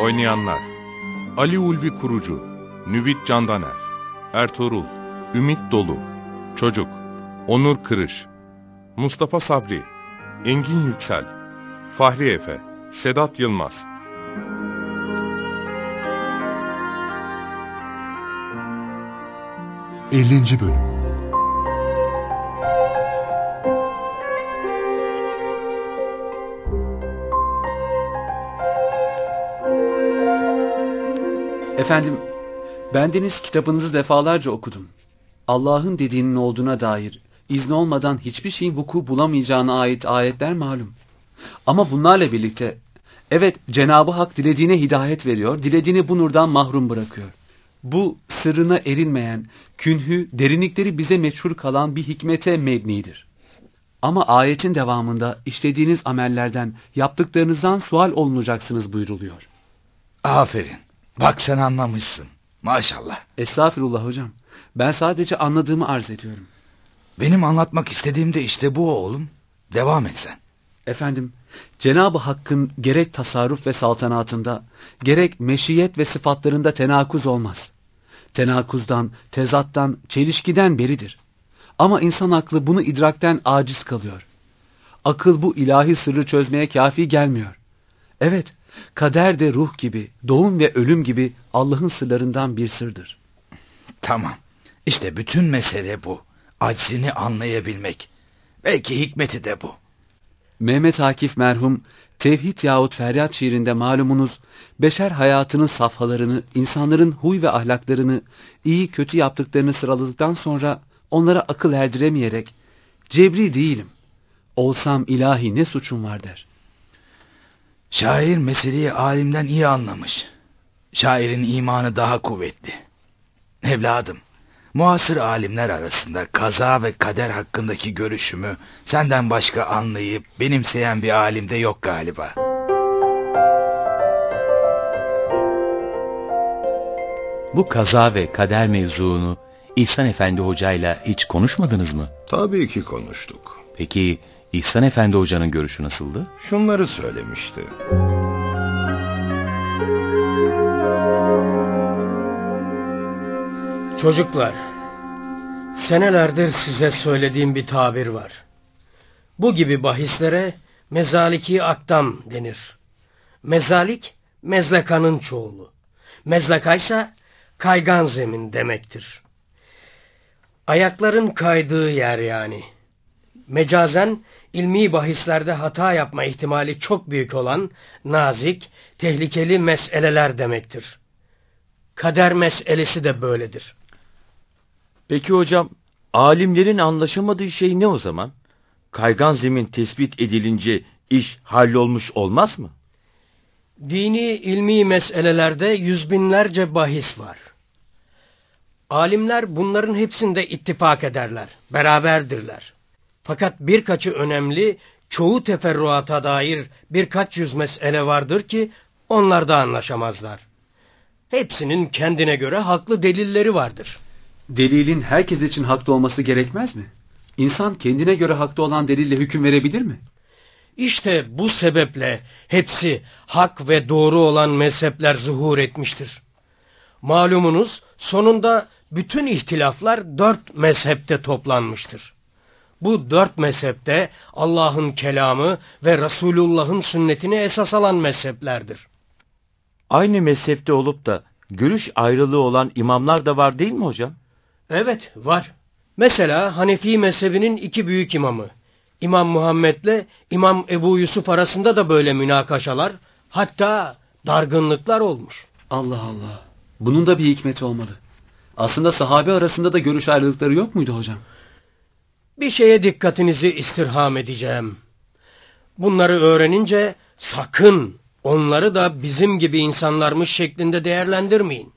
Oynayanlar. Ali Ulvi Kurucu Nüvit Candaner Ertuğrul Ümit Dolu Çocuk Onur Kırış Mustafa Sabri Engin Yüksel Fahri Efe Sedat Yılmaz. Ellinci Bölüm Efendim, bendeniz kitabınızı defalarca okudum. Allah'ın dediğinin olduğuna dair izni olmadan hiçbir şeyin vuku bulamayacağına ait ayetler malum. Ama bunlarla birlikte evet Cenabı Hak dilediğine hidayet veriyor, dilediğini bu nurdan mahrum bırakıyor. Bu sırrına erinmeyen, künhü, derinlikleri bize meçhul kalan bir hikmete mebnidir. Ama ayetin devamında işlediğiniz amellerden, yaptıklarınızdan sual olunacaksınız buyruluyor. Aferin. Bak sen anlamışsın. Maşallah. Estağfirullah hocam. Ben sadece anladığımı arz ediyorum. Benim anlatmak istediğim de işte bu oğlum. Devam et sen. Efendim, Cenab-ı Hakk'ın gerek tasarruf ve saltanatında, gerek meşiyet ve sıfatlarında tenakuz olmaz. Tenakuzdan, tezattan, çelişkiden beridir. Ama insan aklı bunu idrakten aciz kalıyor. Akıl bu ilahi sırrı çözmeye kafi gelmiyor. Evet, kader de ruh gibi, doğum ve ölüm gibi Allah'ın sırlarından bir sırdır. Tamam. İşte bütün mesele bu. Aczini anlayabilmek. Belki hikmeti de bu. Mehmet Akif merhum Tevhid yahut Feryat şiirinde malumunuz beşer hayatının safhalarını, insanların huy ve ahlaklarını, iyi kötü yaptıklarını sıraladıktan sonra onlara akıl erdiremeyerek cebri değilim. Olsam ilahi ne suçum var der. Şair meseleyi alimden iyi anlamış. Şairin imanı daha kuvvetli. Evladım, muasır alimler arasında kaza ve kader hakkındaki görüşümü senden başka anlayıp benimseyen bir alim de yok galiba. Bu kaza ve kader mevzuunu İhsan Efendi hocayla hiç konuşmadınız mı? Tabii ki konuştuk. Peki İhsan Efendi hocanın görüşü nasıldı? Şunları söylemişti. Çocuklar, senelerdir size söylediğim bir tabir var. Bu gibi bahislere mezaliki akdam denir. Mezalik, mezlekanın çoğulu. Mezlekaysa kaygan zemin demektir. Ayakların kaydığı yer yani. Mecazen ilmi bahislerde hata yapma ihtimali çok büyük olan nazik, tehlikeli meseleler demektir. Kader meselesi de böyledir. Peki hocam, alimlerin anlaşamadığı şey ne o zaman? Kaygan zemin tespit edilince iş hallolmuş olmaz mı? Dini ilmi meselelerde yüz binlerce bahis var. Alimler bunların hepsinde ittifak ederler, beraberdirler. Fakat birkaçı önemli, çoğu teferruata dair birkaç yüz mesele vardır ki onlar da anlaşamazlar. Hepsinin kendine göre haklı delilleri vardır. Delilin herkes için haklı olması gerekmez mi? İnsan kendine göre haklı olan delille hüküm verebilir mi? İşte bu sebeple hepsi hak ve doğru olan mezhepler zuhur etmiştir. Malumunuz sonunda bütün ihtilaflar dört mezhepte toplanmıştır. Bu dört mezhepte Allah'ın kelamı ve Resulullah'ın sünnetini esas alan mezheplerdir. Aynı mezhepte olup da görüş ayrılığı olan imamlar da var değil mi hocam? Evet, var. Mesela Hanefi mezhebinin iki büyük imamı, İmam Muhammed'le İmam Ebu Yusuf arasında da böyle münakaşalar, hatta dargınlıklar olmuş. Allah Allah. Bunun da bir hikmeti olmalı. Aslında sahabe arasında da görüş ayrılıkları yok muydu hocam? Bir şeye dikkatinizi istirham edeceğim. Bunları öğrenince sakın onları da bizim gibi insanlarmış şeklinde değerlendirmeyin.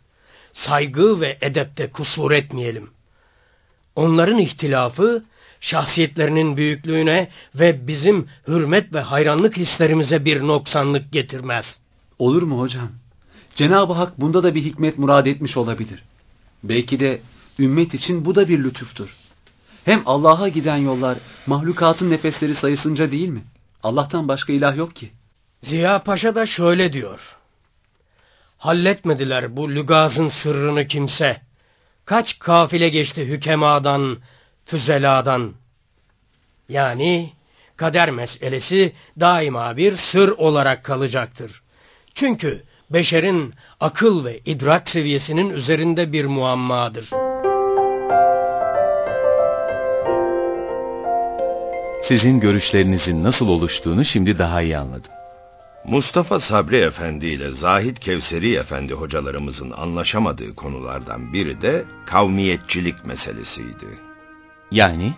Saygı ve edepte kusur etmeyelim. Onların ihtilafı şahsiyetlerinin büyüklüğüne ve bizim hürmet ve hayranlık hislerimize bir noksanlık getirmez. Olur mu hocam? Cenab-ı Hak bunda da bir hikmet murad etmiş olabilir. Belki de ümmet için bu da bir lütuftur. Hem Allah'a giden yollar mahlukatın nefesleri sayısınca değil mi? Allah'tan başka ilah yok ki. Ziya Paşa da şöyle diyor. Halletmediler bu lügazın sırrını kimse. Kaç kafile geçti hükemadan, füzeladan. Yani kader meselesi daima bir sır olarak kalacaktır. Çünkü beşerin akıl ve idrak seviyesinin üzerinde bir muammadır. Sizin görüşlerinizin nasıl oluştuğunu şimdi daha iyi anladım. Mustafa Sabri Efendi ile Zahid Kevseri Efendi hocalarımızın anlaşamadığı konulardan biri de kavmiyetçilik meselesiydi. Yani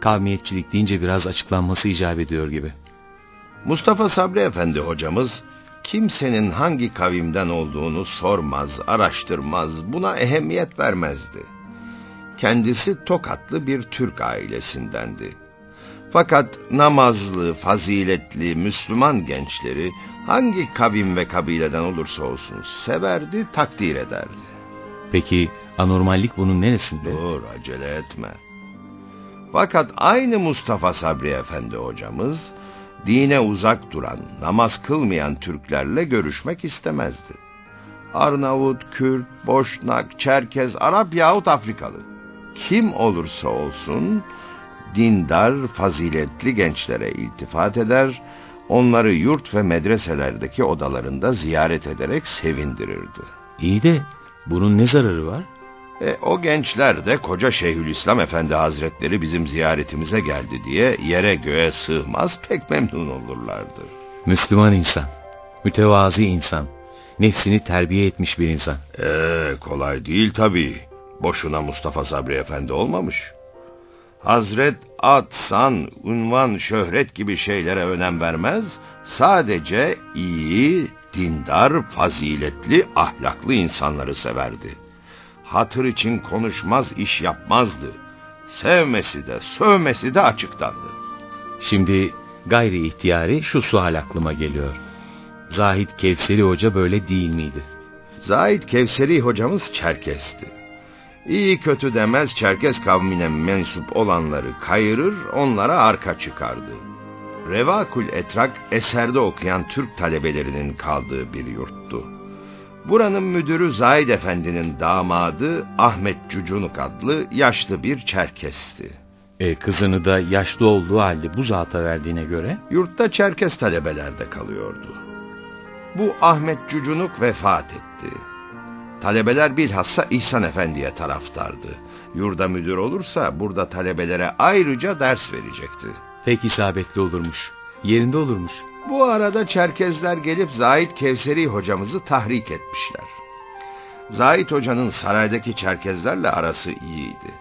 kavmiyetçilik deyince biraz açıklanması icap ediyor gibi. Mustafa Sabri Efendi hocamız kimsenin hangi kavimden olduğunu sormaz, araştırmaz, buna ehemmiyet vermezdi. Kendisi Tokatlı bir Türk ailesindendi. Fakat namazlı, faziletli, Müslüman gençleri hangi kavim ve kabileden olursa olsun severdi, takdir ederdi. Peki anormallik bunun neresinde? Dur, acele etme. Fakat aynı Mustafa Sabri Efendi hocamız, dine uzak duran, namaz kılmayan Türklerle görüşmek istemezdi. Arnavut, Kürt, Boşnak, Çerkez, Arap yahut Afrikalı. Kim olursa olsun dindar, faziletli gençlere iltifat eder, onları yurt ve medreselerdeki odalarında ziyaret ederek sevindirirdi. İyi de bunun ne zararı var? E, o gençler de koca Şeyhülislam Efendi Hazretleri bizim ziyaretimize geldi diye yere göğe sığmaz pek memnun olurlardı. Müslüman insan, mütevazi insan, nefsini terbiye etmiş bir insan. Ee, kolay değil tabii. Boşuna Mustafa Sabri Efendi olmamış. Hazret ad, san, unvan, şöhret gibi şeylere önem vermez, sadece iyi, dindar, faziletli, ahlaklı insanları severdi. Hatır için konuşmaz, iş yapmazdı. Sevmesi de, sövmesi de açıktandı. Şimdi gayri ihtiyari şu sual aklıma geliyor. Zahid Kevseri Hoca böyle değil miydi? Zahid Kevseri hocamız Çerkes'ti. İyi kötü demez Çerkes kavmine mensup olanları kayırır, onlara arka çıkardı. Revakül Etrak eserde okuyan Türk talebelerinin kaldığı bir yurttu. Buranın müdürü Zahid Efendi'nin damadı Ahmet Cucunuk adlı yaşlı bir Çerkes'ti. E, kızını da yaşlı olduğu halde bu zata verdiğine göre? Yurtta Çerkes talebelerde kalıyordu. Bu Ahmet Cucunuk vefat etti. Talebeler bilhassa İhsan Efendi'ye taraftardı. Yurda müdür olursa burada talebelere ayrıca ders verecekti. Pek isabetli olurmuş. Yerinde olurmuş. Bu arada Çerkezler gelip Zahid Kevseri hocamızı tahrik etmişler. Zahid hocanın saraydaki Çerkezlerle arası iyiydi.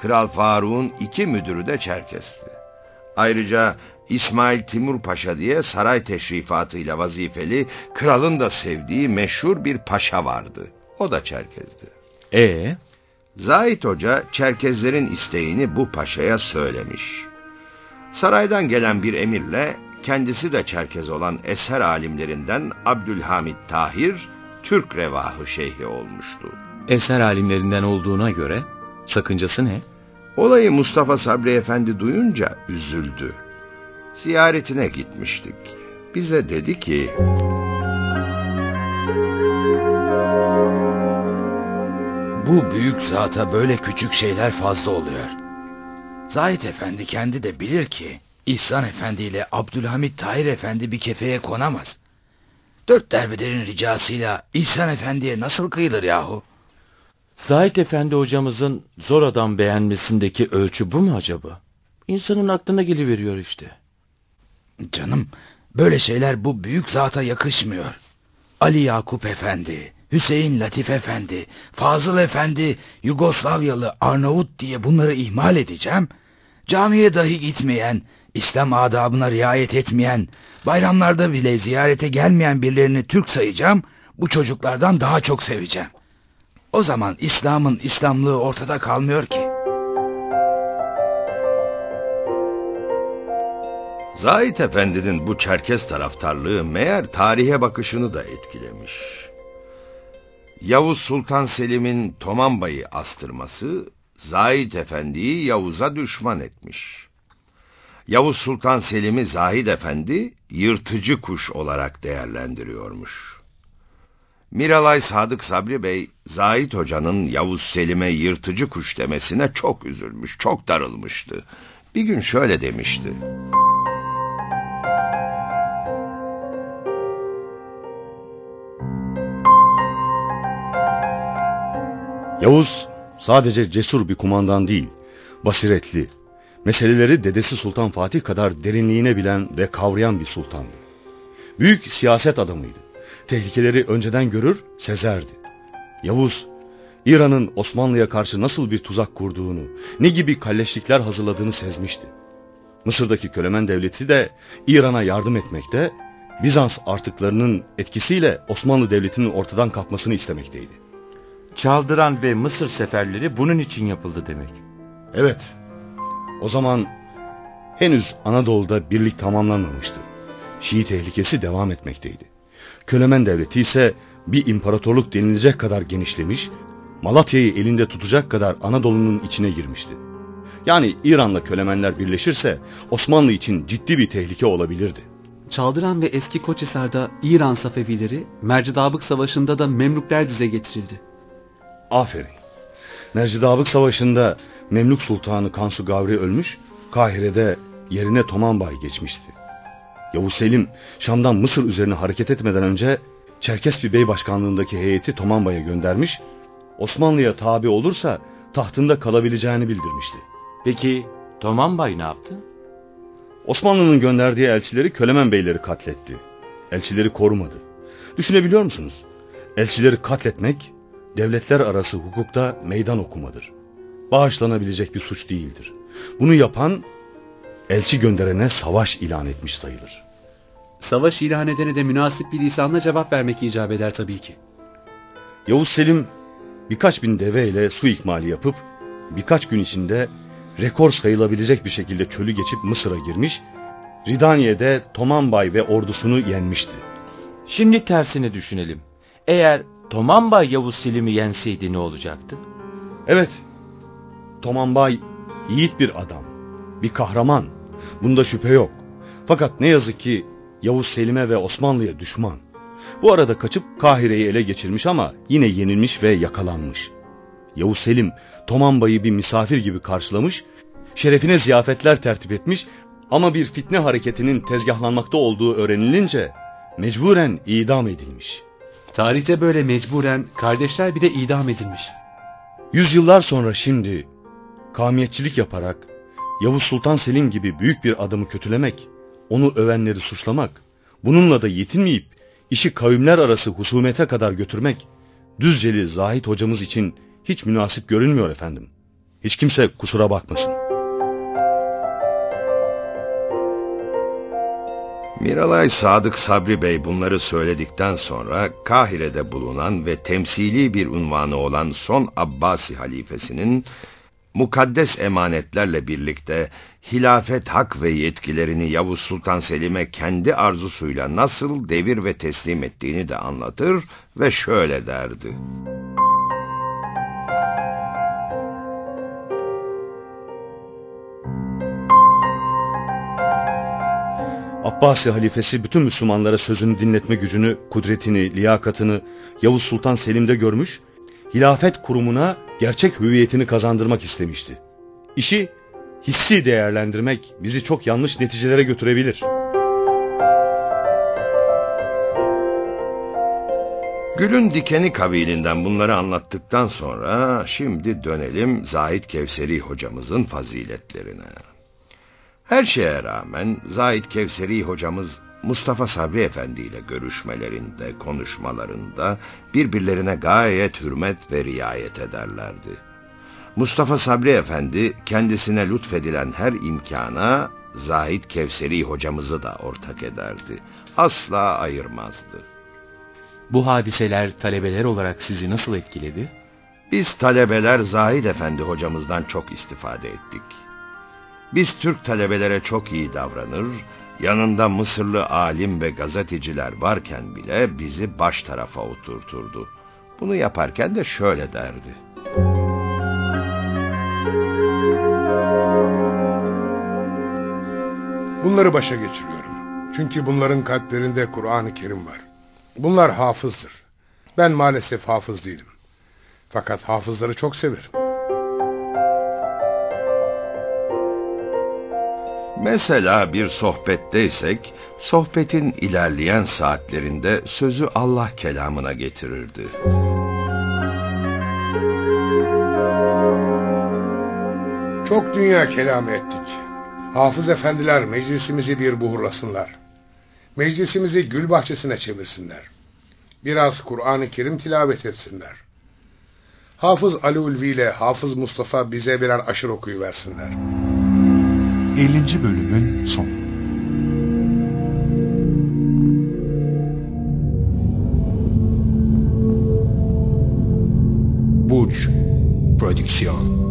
Kral Faruk'un iki müdürü de Çerkez'ti. Ayrıca İsmail Timur Paşa diye saray teşrifatıyla vazifeli, kralın da sevdiği meşhur bir paşa vardı. O da Çerkez'di. Ee, Zahid Hoca Çerkezlerin isteğini bu paşaya söylemiş. Saraydan gelen bir emirle kendisi de Çerkez olan eser alimlerinden Abdülhamid Tahir, Türk Revahı Şeyhi olmuştu. eser alimlerinden olduğuna göre sakıncası ne? Olayı Mustafa Sabri Efendi duyunca üzüldü. Ziyaretine gitmiştik. Bize dedi ki... Bu büyük zata böyle küçük şeyler fazla oluyor. Zahid Efendi kendi de bilir ki İhsan Efendi ile Abdülhamit Tahir Efendi bir kefeye konamaz. Dört derbederin ricasıyla İhsan Efendi'ye nasıl kıyılır yahu? Zahid Efendi hocamızın zor adam beğenmesindeki ölçü bu mu acaba? İnsanın aklına geliveriyor işte. Canım, böyle şeyler bu büyük zata yakışmıyor. Ali Yakup Efendi, Hüseyin Latif Efendi, Fazıl Efendi, Yugoslavyalı Arnavut diye bunları ihmal edeceğim. Camiye dahi gitmeyen, İslam adabına riayet etmeyen, bayramlarda bile ziyarete gelmeyen birilerini Türk sayacağım, bu çocuklardan daha çok seveceğim. O zaman İslam'ın İslamlığı ortada kalmıyor ki. Zahit Efendi'nin bu Çerkes taraftarlığı meğer tarihe bakışını da etkilemiş. Yavuz Sultan Selim'in Tomanbay'ı astırması Zahid Efendi'yi Yavuz'a düşman etmiş. Yavuz Sultan Selim'i Zahid Efendi yırtıcı kuş olarak değerlendiriyormuş. Miralay Sadık Sabri Bey, Zahid Hoca'nın Yavuz Selim'e yırtıcı kuş demesine çok üzülmüş, çok darılmıştı. Bir gün şöyle demişti. Yavuz sadece cesur bir kumandan değil, basiretli, meseleleri dedesi Sultan Fatih kadar derinliğine bilen ve kavrayan bir sultandı. Büyük siyaset adamıydı. Tehlikeleri önceden görür, sezerdi. Yavuz, İran'ın Osmanlı'ya karşı nasıl bir tuzak kurduğunu, ne gibi kalleşlikler hazırladığını sezmişti. Mısır'daki Kölemen Devleti de İran'a yardım etmekte, Bizans artıklarının etkisiyle Osmanlı Devleti'nin ortadan kalkmasını istemekteydi. Çaldıran ve Mısır seferleri bunun için yapıldı demek. Evet, o zaman henüz Anadolu'da birlik tamamlanmamıştı. Şii tehlikesi devam etmekteydi. Kölemen devleti ise bir imparatorluk denilecek kadar genişlemiş, Malatya'yı elinde tutacak kadar Anadolu'nun içine girmişti. Yani İran'la Kölemenler birleşirse Osmanlı için ciddi bir tehlike olabilirdi. Çaldıran ve eski Koçhisar'da İran Safevileri, Mercidabık Savaşı'nda da Memlükler dize getirildi. Aferin. Mercidabık Savaşı'nda Memlük Sultanı Kansu Gavri ölmüş, Kahire'de yerine Tomanbay geçmişti. Yavuz Selim, Şam'dan Mısır üzerine hareket etmeden önce Çerkes bir bey başkanlığındaki heyeti Tomanbay'a göndermiş, Osmanlı'ya tabi olursa tahtında kalabileceğini bildirmişti. Peki Tomanbay ne yaptı? Osmanlı'nın gönderdiği elçileri Kölemen beyleri katletti. Elçileri korumadı. Düşünebiliyor musunuz? Elçileri katletmek, devletler arası hukukta meydan okumadır. Bağışlanabilecek bir suç değildir. Bunu yapan, elçi gönderene savaş ilan etmiş sayılır. Savaş ilan edene de münasip bir lisanla cevap vermek icap eder tabii ki. Yavuz Selim birkaç bin deve ile su ikmali yapıp birkaç gün içinde rekor sayılabilecek bir şekilde çölü geçip Mısır'a girmiş, Ridaniye'de Tomanbay ve ordusunu yenmişti. Şimdi tersini düşünelim. Eğer Tomanbay Yavuz Selim'i yenseydi ne olacaktı? Evet, Tomanbay yiğit bir adam, bir kahraman. Bunda şüphe yok. Fakat ne yazık ki Yavuz Selim'e ve Osmanlı'ya düşman. Bu arada kaçıp Kahire'yi ele geçirmiş ama yine yenilmiş ve yakalanmış. Yavuz Selim Tomanbay'ı bir misafir gibi karşılamış, şerefine ziyafetler tertip etmiş ama bir fitne hareketinin tezgahlanmakta olduğu öğrenilince mecburen idam edilmiş. Tarihte böyle mecburen kardeşler bir de idam edilmiş. Yüzyıllar sonra şimdi kamiyetçilik yaparak Yavuz Sultan Selim gibi büyük bir adamı kötülemek, onu övenleri suçlamak, bununla da yetinmeyip işi kavimler arası husumete kadar götürmek, Düzceli Zahit hocamız için hiç münasip görünmüyor efendim. Hiç kimse kusura bakmasın. Miralay Sadık Sabri Bey bunları söyledikten sonra Kahire'de bulunan ve temsili bir unvanı olan son Abbasi halifesinin mukaddes emanetlerle birlikte hilafet hak ve yetkilerini Yavuz Sultan Selim'e kendi arzusuyla nasıl devir ve teslim ettiğini de anlatır ve şöyle derdi. Abbasi halifesi bütün Müslümanlara sözünü dinletme gücünü, kudretini, liyakatını Yavuz Sultan Selim'de görmüş, hilafet kurumuna gerçek hüviyetini kazandırmak istemişti. İşi hissi değerlendirmek bizi çok yanlış neticelere götürebilir. Gül'ün dikeni kabilinden bunları anlattıktan sonra şimdi dönelim Zahid Kevseri hocamızın faziletlerine. Her şeye rağmen Zahid Kevseri hocamız Mustafa Sabri Efendi ile görüşmelerinde, konuşmalarında birbirlerine gayet hürmet ve riayet ederlerdi. Mustafa Sabri Efendi kendisine lütfedilen her imkana Zahid Kevseri hocamızı da ortak ederdi. Asla ayırmazdı. Bu hadiseler talebeler olarak sizi nasıl etkiledi? Biz talebeler Zahid Efendi hocamızdan çok istifade ettik. Biz Türk talebelere çok iyi davranır, yanında Mısırlı alim ve gazeteciler varken bile bizi baş tarafa oturturdu. Bunu yaparken de şöyle derdi. Bunları başa geçiriyorum. Çünkü bunların kalplerinde Kur'an-ı Kerim var. Bunlar hafızdır. Ben maalesef hafız değilim. Fakat hafızları çok severim. Mesela bir sohbetteysek, sohbetin ilerleyen saatlerinde sözü Allah kelamına getirirdi. Çok dünya kelamı ettik. Hafız efendiler meclisimizi bir buhurlasınlar. Meclisimizi gül bahçesine çevirsinler. Biraz Kur'an-ı Kerim tilavet etsinler. Hafız Ali Ulvi ile Hafız Mustafa bize birer aşır okuyuversinler. 50. bölümün sonu. Burç Prodüksiyon